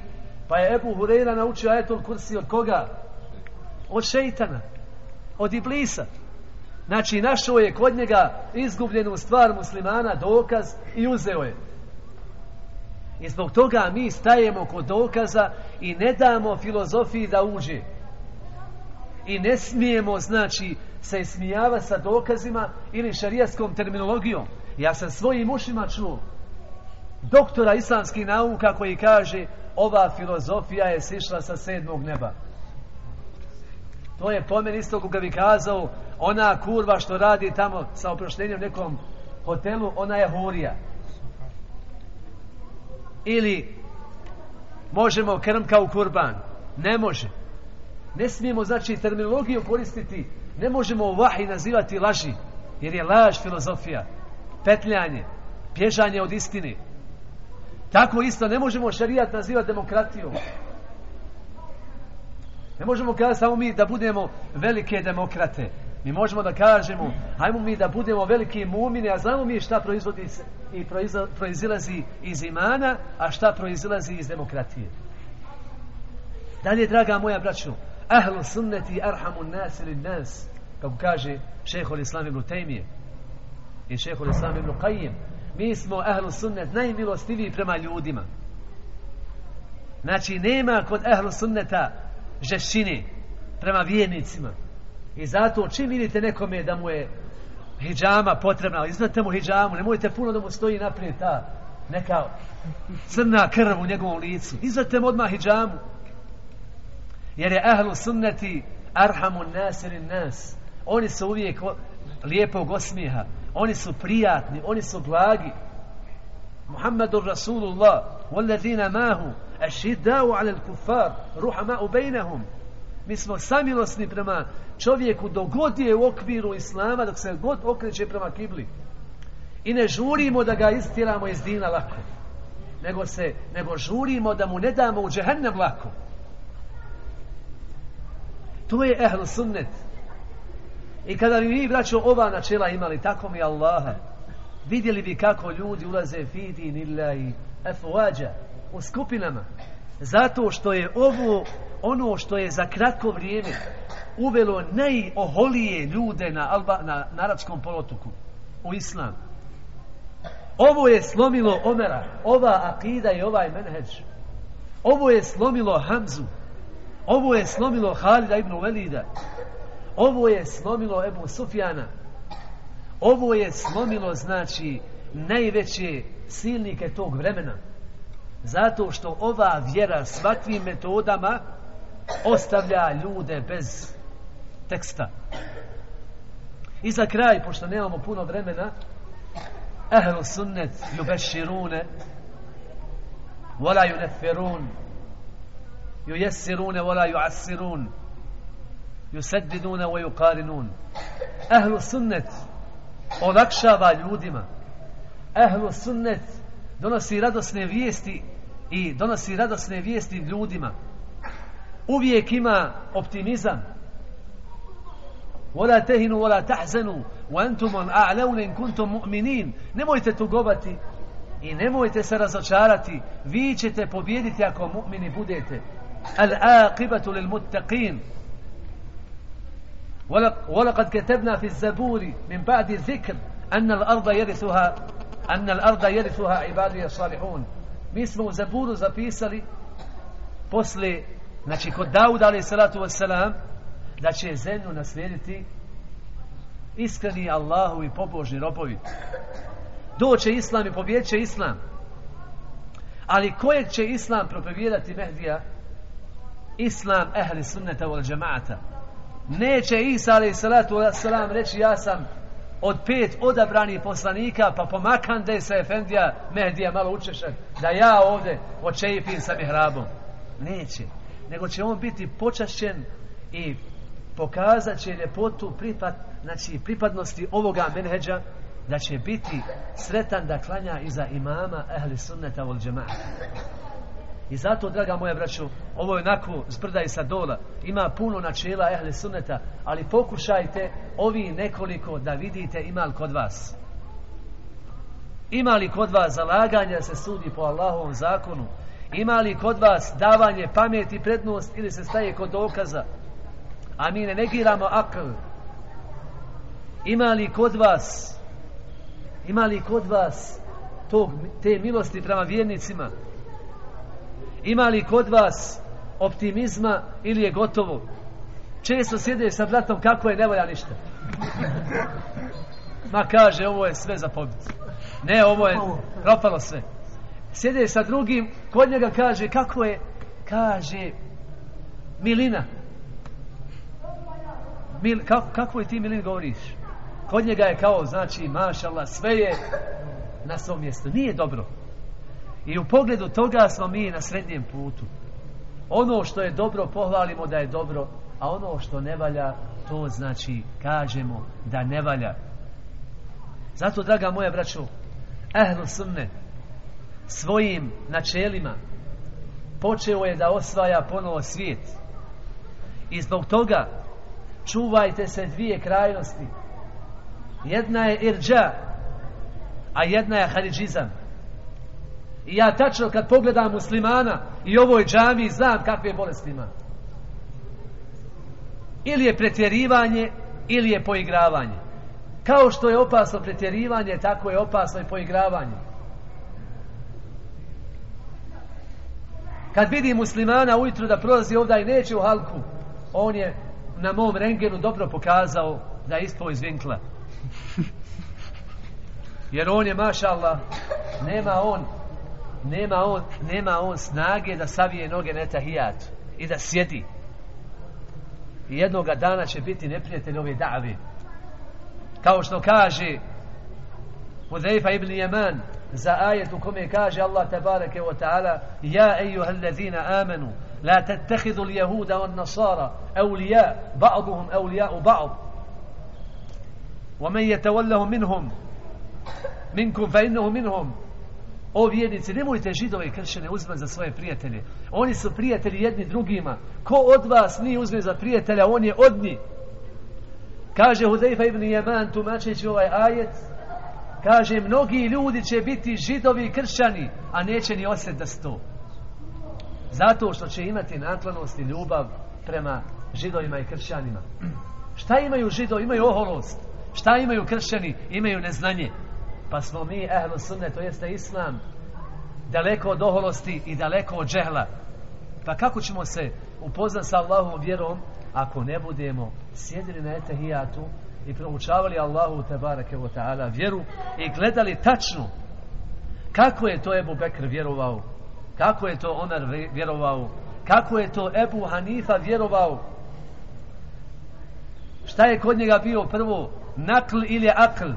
Pa je Ebu Hureyra naučio ajetul kursi od koga? Od šeitana. Od iblisa. Znači, našao je kod njega izgubljenu stvar muslimana, dokaz i uzeo je. I zbog toga mi stajemo kod dokaza i ne damo filozofiji da uđe. I ne smijemo, znači, se smijava sa dokazima ili šarijaskom terminologijom. Ja sam svojim ušima čuo doktora islamskih nauka koji kaže ova filozofija je sišla sa sedmog neba. To je pomen isto koga bi kazao ona kurva što radi tamo sa oproštenjem nekom hotelu, ona je hurija. Ili možemo krmka u kurban. Ne može. Ne smijemo, znači, terminologiju koristiti. Ne možemo vahi nazivati laži. Jer je laž filozofija. Petljanje. Bježanje od istine. Tako isto ne možemo šarijat nazivati demokratijom. Ne možemo kada samo mi da budemo velike demokrate. Mi možemo da kažemo, hajmo mi da budemo veliki mumine, a znamo mi šta proizvodi se i proizilazi iz imana, a šta proizilazi iz demokratije. Dalje, draga moja braćo, ahlu sunneti arhamu nas ili nas, kako kaže šehol islam ibn Tejmije i šehol islam ibn Qajim, mi smo ahlu sunnet najmilostiviji prema ljudima. Znači, nema kod ahlu sunneta žešćine prema vjernicima. I zato čim vidite nekome da mu je hijjama potrebna, iznate mu hijjamu, nemojte puno da mu stoji naprijed ta neka crna krv u njegovom licu. Iznate mu odmah hijjamu. Jer je ahlu sunneti arhamu nasirin nas. Oni su uvijek lijepog osmijeha. Oni su prijatni, oni su blagi. Muhammedur Rasulullah, والذين ماهو أشداء على الكفار رحماء بينهم mi smo samilosni prema čovjeku dok je u okviru islama dok se god okreće prema kibli. I ne žurimo da ga istiramo iz dina lako nego se nego žurimo da mu ne damo u džehennem lako. To je ehl sunnet. I kada bi mi braćo ova načela imali tako mi Allaha vidjeli bi kako ljudi ulaze fidin illahi efuađa u skupinama. Zato što je ovo ono što je za kratko vrijeme uvelo najoholije ljude na, Alba, na, na arapskom polotoku u islam. Ovo je slomilo Omera ova akida i ovaj menheđ. Ovo je slomilo Hamzu. Ovo je slomilo Halida ibn Velida. Ovo je slomilo Ebu Sufjana. Ovo je slomilo znači najveće silnike tog vremena. Zato što ova vjera svakvim metodama ostavlja ljude bez teksta. I za kraj pošto nemamo puno vremena ehlu sunnet yubeširune wala yunefirun yujessirune wala yuassirun yuseddidune wa yuqarinun. Ehlu sunnet olakšava ljudima. Ehlu sunnet donosi radosne vijesti i donosi radosne vijesti ljudima. Uvijek ima optimizam. ولا تهنوا ولا تحزنوا وأنتم الاعلون ان كنتم مؤمنين nemojte tugobati i nemojte se razočarati vi ćete pobijediti ako mu'mini budete al-aqibatu lil-muttaqin ولقد كتبنا في الزبور من بعد الذكر أن الأرض يرثها أن الأرض يرثها عبادي الصالحون mi smo u Zaburu zapisali posle znači kod Dauda alaih salatu wassalam da će zemlju naslijediti iskreni Allahu i pobožni robovi. Doće Islam i pobjeće Islam. Ali kojeg će Islam propovijedati Mehdija? Islam ehli sunneta wal džemaata. neće Isa alaih salatu wassalam reći ja sam od pet odabranih poslanika pa pomakan da je sa Efendija. Mehdija malo učešak da ja ovde očejipim sa mihrabom. Neće. Nego će on biti počašćen i pokazat će ljepotu pripad, znači pripadnosti ovoga menheđa da će biti sretan da klanja iza imama ehli sunneta vol džema'a i zato draga moja braćo ovo je onako zbrda i sa dola. Ima puno načela ehli sunneta ali pokušajte ovi nekoliko da vidite ima li kod vas. Ima li kod vas zalaganje se sudi po Allahovom zakonu? Ima li kod vas davanje pameti prednost ili se staje kod dokaza? A mi ne negiramo akl. Ima li kod vas ima li kod vas tog, te milosti prema vjernicima? Ima li kod vas optimizma ili je gotovo? Često sjede sa bratom kako je nevolja ništa. Ma kaže ovo je sve za pobit ne ovo je propalo sve. Sjede sa drugim kod njega kaže kako je kaže Milina. Mil, kako, kako je ti Milin govoriš Kod njega je kao, znači, mašala, sve je na svom mjestu. Nije dobro. I u pogledu toga smo mi na srednjem putu. Ono što je dobro, pohvalimo da je dobro, a ono što ne valja, to znači kažemo da ne valja. Zato, draga moja braćo, ehlu sunne, svojim načelima, počeo je da osvaja ponovo svijet. I zbog toga čuvajte se dvije krajnosti. Jedna je irđa, a jedna je haridžizam. I ja tačno kad pogledam muslimana i ovoj džami znam kakve bolesti ima. Ili je pretjerivanje, ili je poigravanje. Kao što je opasno pretjerivanje, tako je opasno i poigravanje. Kad vidi muslimana ujutru da prolazi ovdje i neće u halku, on je na mom rengenu dobro pokazao da je ispao iz vinkla. Jer on je, maša Allah, nema on, nema on, nema on snage da savije noge netahijat i da sjedi. I jednoga dana će biti neprijatelj ove davi. Kao što kaže Hudejfa ibn Jeman za ajet u kome kaže Allah tabareke wa ta'ala Ja ejuha allazina amanu la tattakhidu al-yahuda wan-nasara awliya ba'dhum awliya'u ba'd ومن يتولهم منهم minkum fa innahu minhum o vjernici nemojte židove i kršćane uzmati za svoje prijatelje oni su prijatelji jedni drugima ko od vas nije uzme za prijatelja on je od njih kaže Hudejfa ibn Jeman tumačeći ovaj ajet kaže mnogi ljudi će biti židovi i kršćani a neće ni osjet da sto zato što će imati naklonost i ljubav prema židovima i kršćanima. Šta imaju židovi? Imaju oholost. Šta imaju kršćani? Imaju neznanje. Pa smo mi ehlu sunne to jeste islam daleko od oholosti i daleko od džehla. Pa kako ćemo se upoznat sa Allahom vjerom ako ne budemo sjedili na etehijatu i proučavali Allahu tebareke wa ta'ala vjeru i gledali tačno kako je to Ebu Bekr vjerovao? Kako je to Omer vjerovao? Kako je to Ebu Hanifa vjerovao? Šta je kod njega bio prvo? Nakl ili akl?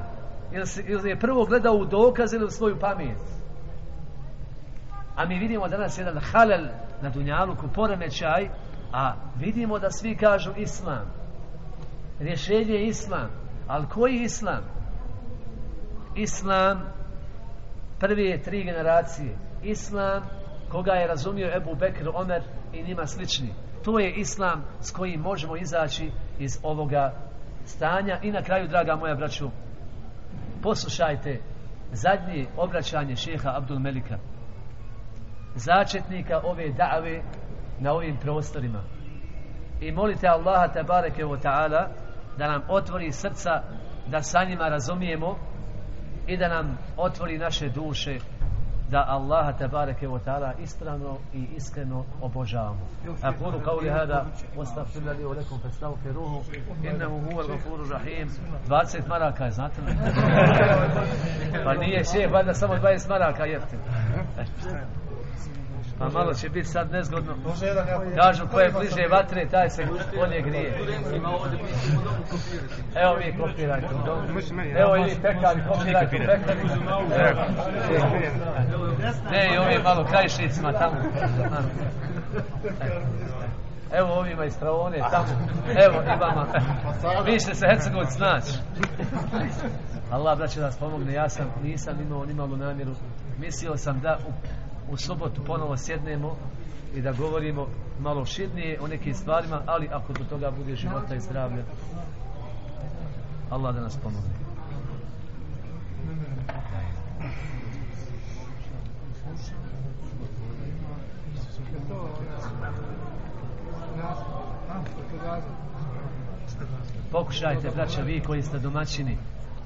Ili, je prvo gledao u dokaz ili u svoju pamet? A mi vidimo danas jedan halel na dunjaluku poremećaj a vidimo da svi kažu islam. Rješenje je islam. Ali koji islam? Islam prve tri generacije. Islam koga je razumio Ebu Bekr, Omer i njima slični. To je islam s kojim možemo izaći iz ovoga stanja. I na kraju draga moja braću poslušajte zadnje obraćanje šeha Abdul Melika začetnika ove dave na ovim prostorima. I molite Allaha tabareke wa ta'ala da nam otvori srca da sa njima razumijemo i da nam otvori naše duše da Allaha tabareke wa ta'ala ispravno i iskreno obožavamo. Aqulu qawli hada wastaghfir li wa lakum fastaghfiruhu innahu huwal ghafurur rahim. 20 maraka je, znate li? pa nije sve, valjda samo 20 maraka jeftin. Pa malo će biti sad nezgodno. Kažu ko je bliže vatre, taj se bolje grije. Evo vi kopirajte. Evo i vi pekari, kopirajte pekari. Ne, i ovi malo krajišnicima tamo. Evo ovima iz Travone tamo. Evo i vama. Vi ste se Hercegovic snaći. Allah braće da nas pomogne. Ja sam, nisam imao nimalo namjeru. Mislio sam da u u sobotu ponovo sjednemo i da govorimo malo širnije o nekim stvarima, ali ako do toga bude života i zdravlja, Allah da nas pomogne. Pokušajte, braća, vi koji ste domaćini,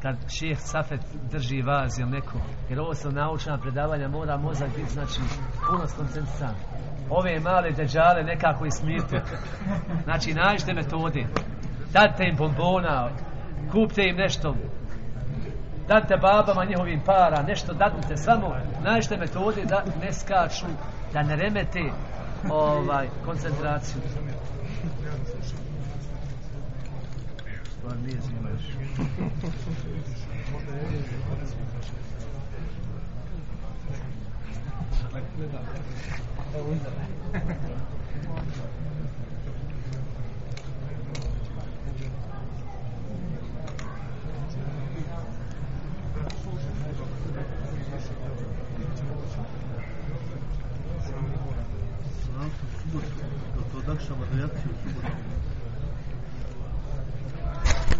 kad šeh Safet drži vaz ili neko, jer ovo su naučna predavanja, mora mozak biti, znači, puno skoncentrisan. Ove male deđale nekako ismirte. Znači, nađite metode. Date im bombona, kupte im nešto, date babama njihovim para, nešto dadite, samo nađite metode da ne skaču, da ne remete ovaj, koncentraciju. Stvar nije zima još. Znam sam subot, da to odakšava reakciju